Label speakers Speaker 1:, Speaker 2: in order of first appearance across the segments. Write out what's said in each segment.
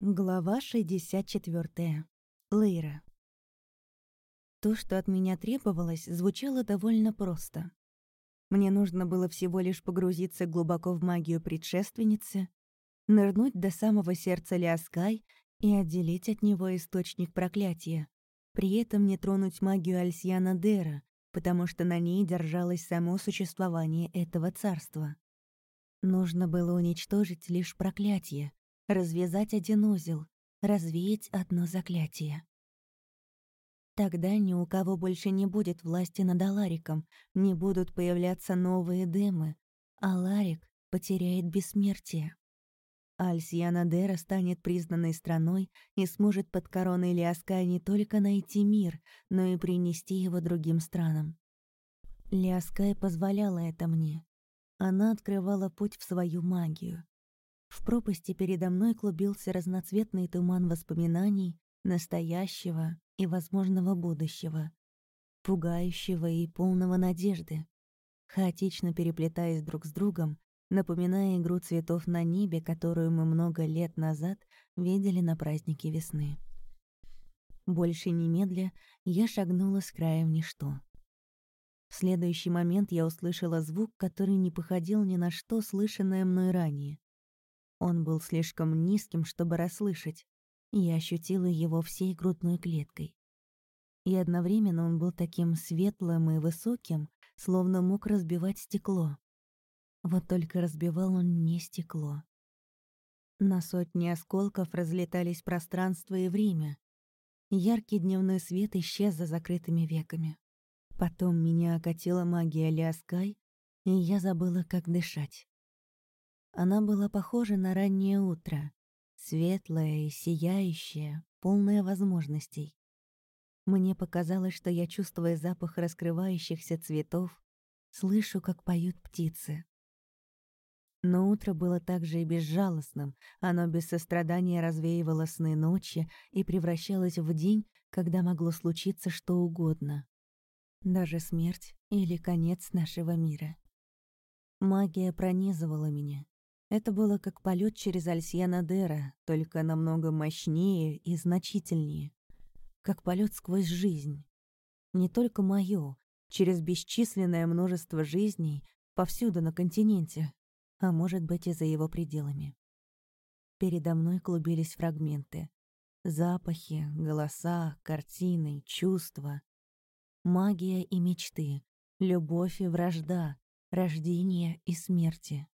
Speaker 1: Глава 64. Лейра. То, что от меня требовалось, звучало довольно просто. Мне нужно было всего лишь погрузиться глубоко в магию предшественницы, нырнуть до самого сердца Лиаскай и отделить от него источник проклятия, при этом не тронуть магию Альсьяна Дера, потому что на ней держалось само существование этого царства. Нужно было уничтожить лишь проклятие, развязать один узел, развеять одно заклятие. Тогда ни у кого больше не будет власти над Алариком, не будут появляться новые демы, а Ларик потеряет бессмертие. Альсиана Дера станет признанной страной и сможет под короной Лиаскай не только найти мир, но и принести его другим странам. Лиаскай позволяла это мне. Она открывала путь в свою магию. В пропасти передо мной клубился разноцветный туман воспоминаний настоящего и возможного будущего, пугающего и полного надежды, хаотично переплетаясь друг с другом, напоминая игру цветов на небе, которую мы много лет назад видели на празднике весны. Больше немедля я шагнула с края в ничто. В следующий момент я услышала звук, который не походил ни на что, слышанное мной ранее. Он был слишком низким, чтобы расслышать, я ощутила его всей грудной клеткой. И одновременно он был таким светлым и высоким, словно мог разбивать стекло. Вот только разбивал он не стекло. На сотни осколков разлетались пространство и время. Яркий дневной свет исчез за закрытыми веками. Потом меня окатила магия Лиаскай, и я забыла, как дышать. Она была похожа на раннее утро, светлая и сияющая, полная возможностей. Мне показалось, что я чувствую запах раскрывающихся цветов, слышу, как поют птицы. Но утро было также и безжалостным, оно без сострадания развеивало сны ночи и превращалось в день, когда могло случиться что угодно. Даже смерть или конец нашего мира. Магия пронизывала меня, это было как полет через Альсьяна Дера, только намного мощнее и значительнее. Как полет сквозь жизнь. Не только мою, через бесчисленное множество жизней повсюду на континенте, а может быть и за его пределами. Передо мной клубились фрагменты. Запахи, голоса, картины, чувства. Магия и мечты, любовь и вражда, рождение и смерти.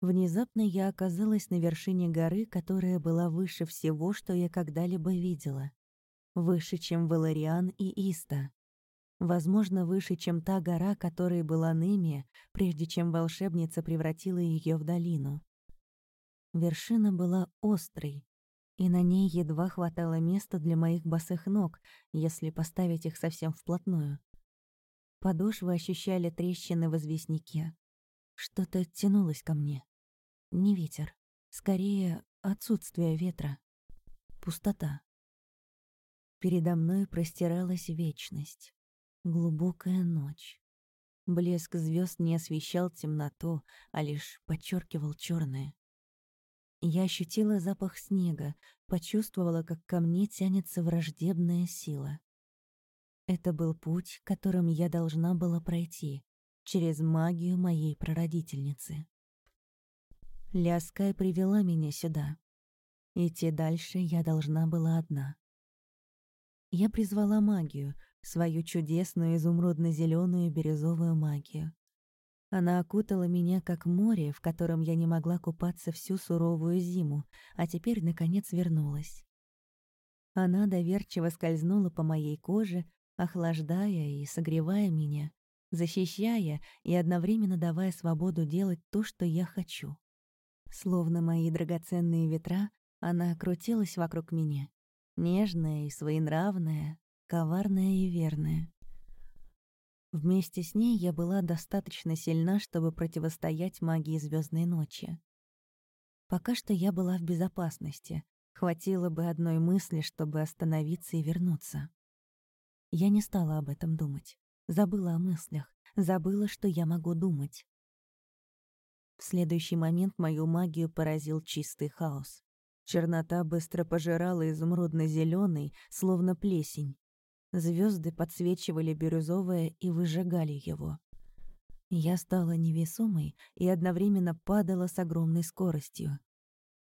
Speaker 1: Внезапно я оказалась на вершине горы, которая была выше всего, что я когда-либо видела. Выше, чем Валариан и Иста. Возможно, выше, чем та гора, которой была Немия, прежде чем волшебница превратила ее в долину. Вершина была острой, и на ней едва хватало места для моих босых ног, если поставить их совсем вплотную. Подошвы ощущали трещины в известняке. Что-то тянулось ко мне. Не ветер. Скорее, отсутствие ветра. Пустота. Передо мной простиралась вечность. Глубокая ночь. Блеск звезд не освещал темноту, а лишь подчеркивал черное. Я ощутила запах снега, почувствовала, как ко мне тянется враждебная сила. Это был путь, которым я должна была пройти, через магию моей прародительницы. Ляскай привела меня сюда. Идти дальше я должна была одна. Я призвала магию, свою чудесную изумрудно зеленую бирюзовую магию. Она окутала меня, как море, в котором я не могла купаться всю суровую зиму, а теперь, наконец, вернулась. Она доверчиво скользнула по моей коже, охлаждая и согревая меня, защищая и одновременно давая свободу делать то, что я хочу. Словно мои драгоценные ветра, она крутилась вокруг меня. Нежная и своенравная, коварная и верная. Вместе с ней я была достаточно сильна, чтобы противостоять магии звездной ночи. Пока что я была в безопасности. Хватило бы одной мысли, чтобы остановиться и вернуться. Я не стала об этом думать. Забыла о мыслях. Забыла, что я могу думать. В следующий момент мою магию поразил чистый хаос. Чернота быстро пожирала изумрудно зеленый словно плесень. Звезды подсвечивали бирюзовое и выжигали его. Я стала невесомой и одновременно падала с огромной скоростью.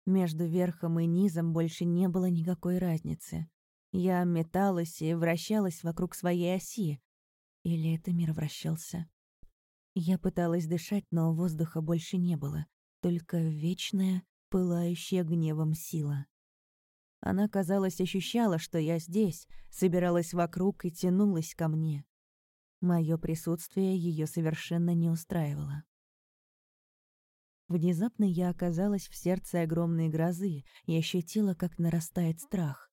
Speaker 1: Между верхом и низом больше не было никакой разницы. Я металась и вращалась вокруг своей оси. Или это мир вращался? Я пыталась дышать, но воздуха больше не было, только вечная, пылающая гневом сила. Она, казалось, ощущала, что я здесь, собиралась вокруг и тянулась ко мне. Моё присутствие ее совершенно не устраивало. Внезапно я оказалась в сердце огромной грозы и ощутила, как нарастает страх.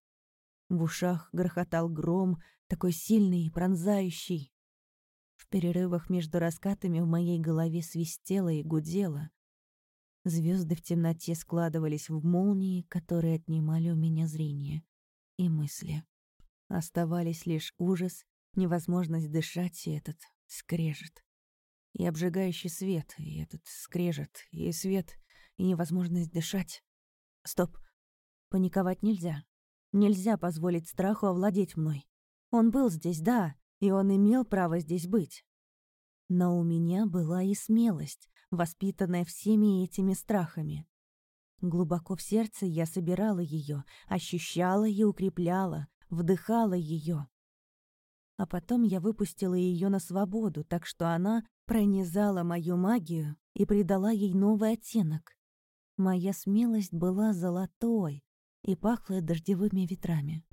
Speaker 1: В ушах грохотал гром, такой сильный и пронзающий. В перерывах между раскатами в моей голове свистело и гудело. Звезды в темноте складывались в молнии, которые отнимали у меня зрение и мысли. Оставались лишь ужас, невозможность дышать и этот скрежет и обжигающий свет, и этот скрежет, и свет, и невозможность дышать. Стоп. Паниковать нельзя. Нельзя позволить страху овладеть мной. Он был здесь, да, и он имел право здесь быть. Но у меня была и смелость, воспитанная всеми этими страхами. Глубоко в сердце я собирала ее, ощущала и укрепляла, вдыхала ее. А потом я выпустила ее на свободу, так что она пронизала мою магию и придала ей новый оттенок. Моя смелость была золотой и пахла дождевыми ветрами.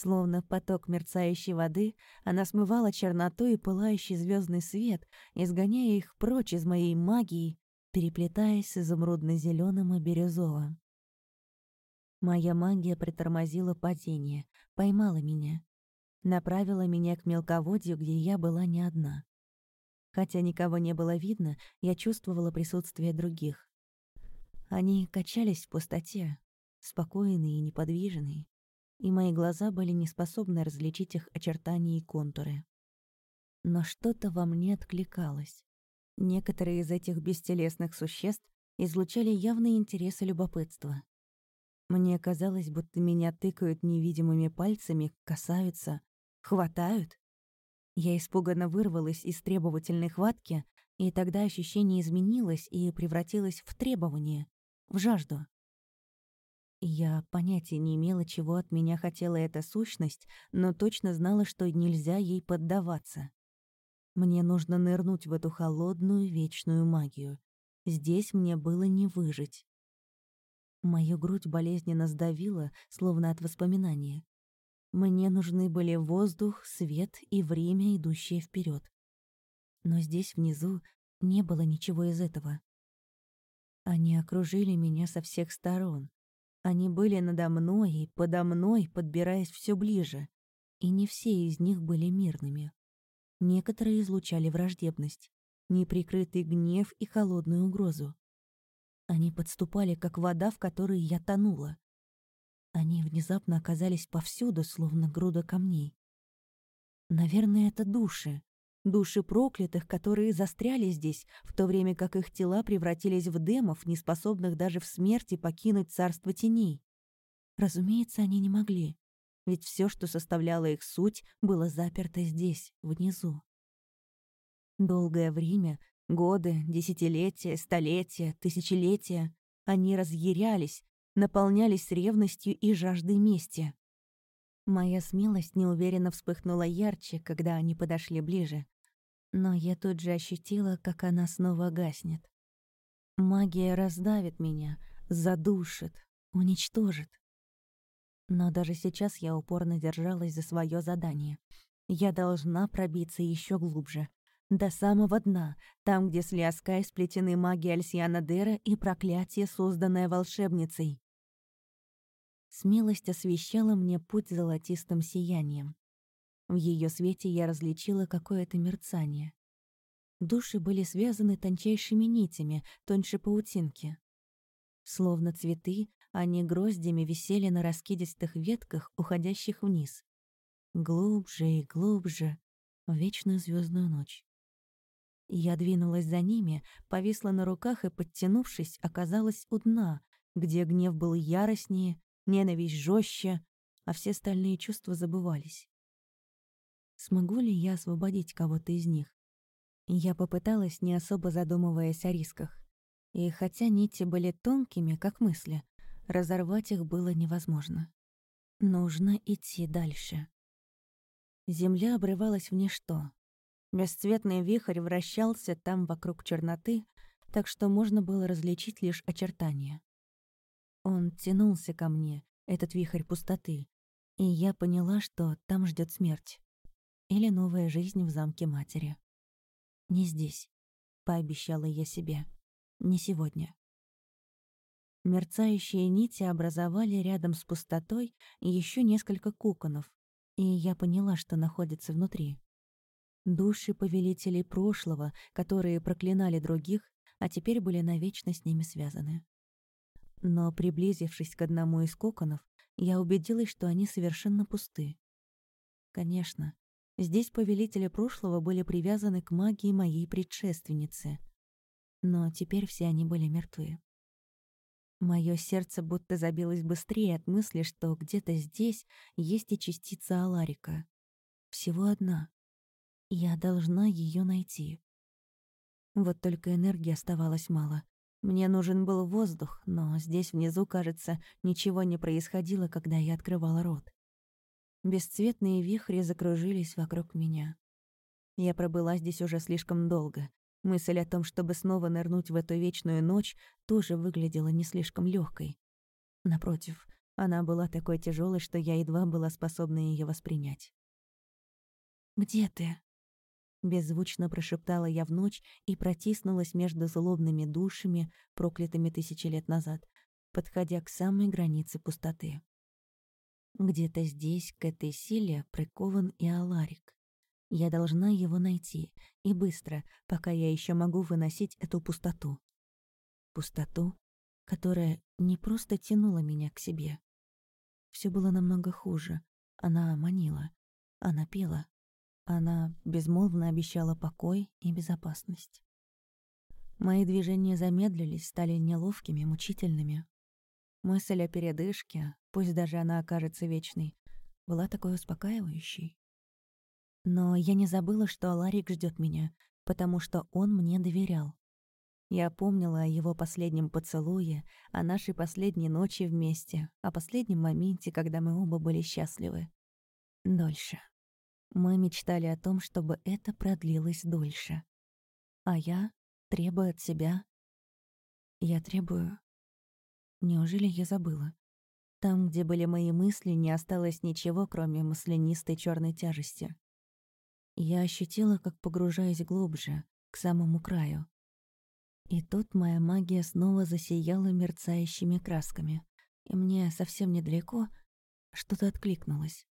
Speaker 1: Словно поток мерцающей воды, она смывала черноту и пылающий звездный свет, изгоняя их прочь из моей магии, переплетаясь с изумрудно зеленым и бирюзовым. Моя магия притормозила падение, поймала меня, направила меня к мелководью, где я была не одна. Хотя никого не было видно, я чувствовала присутствие других. Они качались в пустоте, спокойные и неподвижные, и мои глаза были не способны различить их очертания и контуры. Но что-то во мне откликалось. Некоторые из этих бестелесных существ излучали явный интерес и любопытство. Мне казалось, будто меня тыкают невидимыми пальцами, касаются, хватают. Я испуганно вырвалась из требовательной хватки, и тогда ощущение изменилось и превратилось в требование, в жажду. Я понятия не имела, чего от меня хотела эта сущность, но точно знала, что нельзя ей поддаваться. Мне нужно нырнуть в эту холодную вечную магию. Здесь мне было не выжить. Мою грудь болезненно сдавила, словно от воспоминания. Мне нужны были воздух, свет и время, идущее вперед. Но здесь внизу не было ничего из этого. Они окружили меня со всех сторон. Они были надо мной и подо мной, подбираясь все ближе. И не все из них были мирными. Некоторые излучали враждебность, неприкрытый гнев и холодную угрозу. Они подступали, как вода, в которой я тонула. Они внезапно оказались повсюду, словно груда камней. Наверное, это души. Души проклятых, которые застряли здесь, в то время как их тела превратились в демов, неспособных даже в смерти покинуть царство теней. Разумеется, они не могли, ведь все, что составляло их суть, было заперто здесь, внизу. Долгое время, годы, десятилетия, столетия, тысячелетия, они разъярялись, наполнялись ревностью и жаждой мести. Моя смелость неуверенно вспыхнула ярче, когда они подошли ближе. Но я тут же ощутила, как она снова гаснет. Магия раздавит меня, задушит, уничтожит. Но даже сейчас я упорно держалась за свое задание. Я должна пробиться еще глубже, до самого дна, там, где с Лиаскай сплетены магия Альсиана Дера и проклятие, созданное волшебницей. Смелость освещала мне путь золотистым сиянием. В ее свете я различила какое-то мерцание. Души были связаны тончайшими нитями, тоньше паутинки. Словно цветы, они гроздями висели на раскидистых ветках, уходящих вниз. Глубже и глубже, в вечную звездную ночь. Я двинулась за ними, повисла на руках и, подтянувшись, оказалась у дна, где гнев был яростнее, ненависть жестче, а все остальные чувства забывались. Смогу ли я освободить кого-то из них? Я попыталась, не особо задумываясь о рисках. И хотя нити были тонкими, как мысли, разорвать их было невозможно. Нужно идти дальше. Земля обрывалась в ничто. Бесцветный вихрь вращался там вокруг черноты, так что можно было различить лишь очертания. Он тянулся ко мне, этот вихрь пустоты, и я поняла, что там ждет смерть. Или новая жизнь в замке матери. Не здесь, пообещала я себе. Не сегодня. Мерцающие нити образовали рядом с пустотой еще несколько коконов, и я поняла, что находится внутри. Души повелителей прошлого, которые проклинали других, а теперь были навечно с ними связаны. Но, приблизившись к одному из коконов, я убедилась, что они совершенно пусты. Конечно, здесь повелители прошлого были привязаны к магии моей предшественницы. Но теперь все они были мертвы. Моё сердце будто забилось быстрее от мысли, что где-то здесь есть и частица Аларика. Всего одна. Я должна её найти. Вот только энергии оставалось мало. Мне нужен был воздух, но здесь внизу, кажется, ничего не происходило, когда я открывала рот. Бесцветные вихри закружились вокруг меня. Я пробыла здесь уже слишком долго. Мысль о том, чтобы снова нырнуть в эту вечную ночь, тоже выглядела не слишком легкой. Напротив, она была такой тяжелой, что я едва была способна ее воспринять. «Где ты?» Беззвучно прошептала я в ночь и протиснулась между злобными душами, проклятыми тысячи лет назад, подходя к самой границе пустоты. Где-то здесь, к этой силе, прикован и Аларик. Я должна его найти, и быстро, пока я еще могу выносить эту пустоту. Пустоту, которая не просто тянула меня к себе. Все было намного хуже. Она манила. Она пела. Она безмолвно обещала покой и безопасность. Мои движения замедлились, стали неловкими, мучительными. Мысль о передышке, пусть даже она окажется вечной, была такой успокаивающей. Но я не забыла, что Аларик ждет меня, потому что он мне доверял. Я помнила о его последнем поцелуе, о нашей последней ночи вместе, о последнем моменте, когда мы оба были счастливы. Дольше. Мы мечтали о том, чтобы это продлилось дольше. А я требую от себя... Я требую... Неужели я забыла? Там, где были мои мысли, не осталось ничего, кроме маслянистой черной тяжести. Я ощутила, как погружаюсь глубже, к самому краю. И тут моя магия снова засияла мерцающими красками, и мне совсем недалеко что-то откликнулось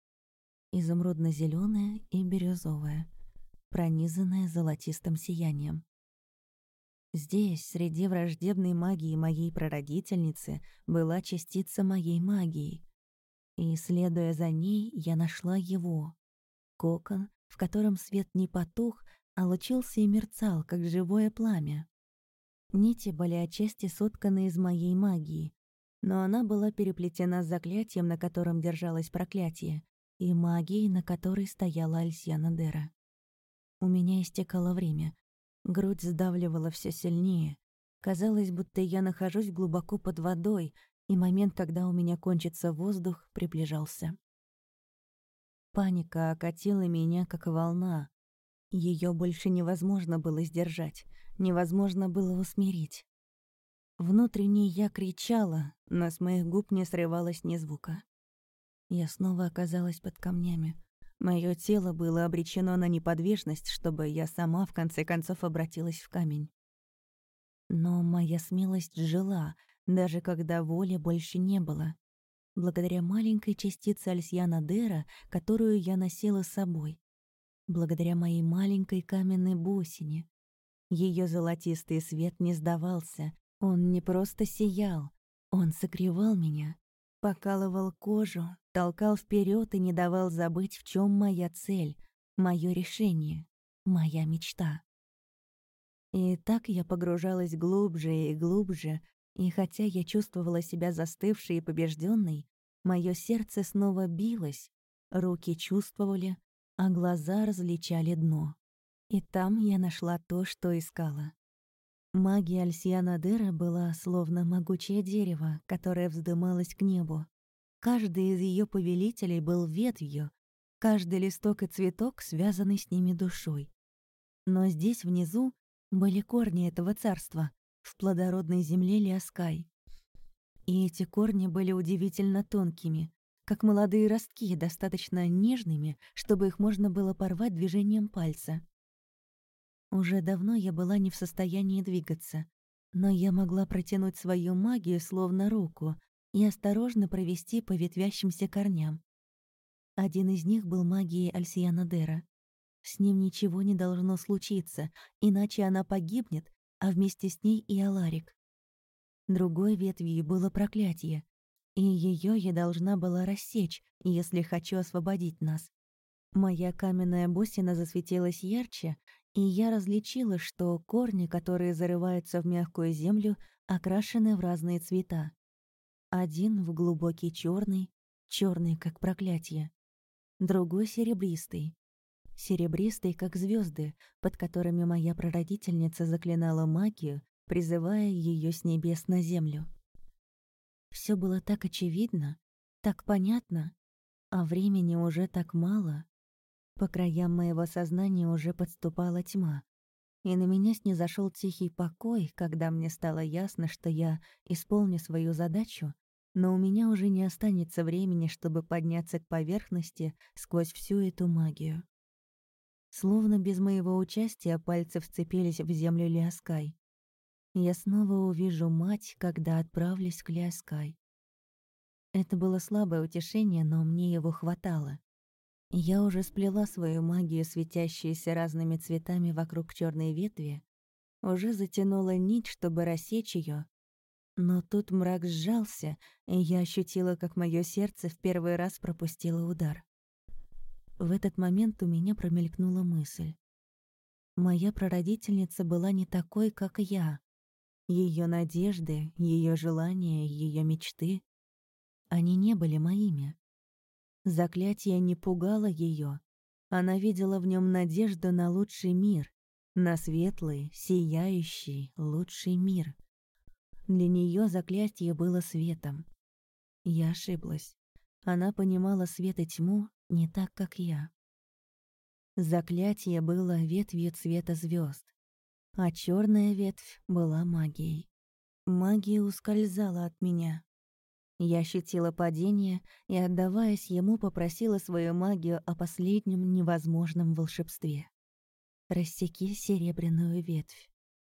Speaker 1: изумрудно зеленая и бирюзовая, пронизанная золотистым сиянием. Здесь, среди враждебной магии моей прародительницы, была частица моей магии. И, следуя за ней, я нашла его. Кокон, в котором свет не потух, а лучился и мерцал, как живое пламя. Нити были отчасти сотканы из моей магии, но она была переплетена с заклятием, на котором держалось проклятие, и магией, на которой стояла Альсьяна Дера. У меня истекало время. Грудь сдавливала все сильнее. Казалось, будто я нахожусь глубоко под водой, и момент, когда у меня кончится воздух, приближался. Паника окатила меня, как волна. Ее больше невозможно было сдержать, невозможно было усмирить. Внутренне я кричала, но с моих губ не срывалось ни звука. Я снова оказалась под камнями. Мое тело было обречено на неподвижность, чтобы я сама в конце концов обратилась в камень. Но моя смелость жила, даже когда воли больше не было. Благодаря маленькой частице Альсьяна Дера, которую я носила с собой. Благодаря моей маленькой каменной бусине. Ее золотистый свет не сдавался. Он не просто сиял, он согревал меня, покалывал кожу, толкал вперед и не давал забыть, в чем моя цель, мое решение, моя мечта. И так я погружалась глубже и глубже, И хотя я чувствовала себя застывшей и побежденной, мое сердце снова билось, руки чувствовали, а глаза различали дно. И там я нашла то, что искала. Магия Альсиана Дера была словно могучее дерево, которое вздымалось к небу. Каждый из ее повелителей был ветвью, каждый листок и цветок связаны с ними душой. Но здесь, внизу, были корни этого царства, в плодородной земле Лиаскай. И эти корни были удивительно тонкими, как молодые ростки, достаточно нежными, чтобы их можно было порвать движением пальца. Уже давно я была не в состоянии двигаться, но я могла протянуть свою магию словно руку и осторожно провести по ветвящимся корням. Один из них был магией Альсиана Дера. С ним ничего не должно случиться, иначе она погибнет, а вместе с ней и Аларик. Другой ветвью было проклятие, и ее я должна была рассечь, если хочу освободить нас. Моя каменная бусина засветилась ярче, и я различила, что корни, которые зарываются в мягкую землю, окрашены в разные цвета. Один в глубокий черный, черный как проклятие. Другой серебристый, серебристый, как звезды, под которыми моя прародительница заклинала магию, призывая ее с небес на землю. Все было так очевидно, так понятно, а времени уже так мало. По краям моего сознания уже подступала тьма, и на меня снизошел тихий покой, когда мне стало ясно, что я исполню свою задачу, но у меня уже не останется времени, чтобы подняться к поверхности сквозь всю эту магию. Словно без моего участия пальцы вцепились в землю Лиаскай. Я снова увижу мать, когда отправлюсь к Лиаскай. Это было слабое утешение, но мне его хватало. Я уже сплела свою магию, светящуюся разными цветами вокруг черной ветви, уже затянула нить, чтобы рассечь ее, но тут мрак сжался, и я ощутила, как мое сердце в первый раз пропустило удар. В этот момент у меня промелькнула мысль. Моя прародительница была не такой, как я. Ее надежды, ее желания, ее мечты — они не были моими. Заклятие не пугало ее. Она видела в нем надежду на лучший мир, на светлый, сияющий, лучший мир. Для нее заклятие было светом. Я ошиблась. Она понимала свет и тьму не так, как я. Заклятие было ветвью цвета звезд, а черная ветвь была магией. Магия ускользала от меня. Я ощутила падение и, отдаваясь ему, попросила свою магию о последнем невозможном волшебстве. «Рассеки серебряную ветвь».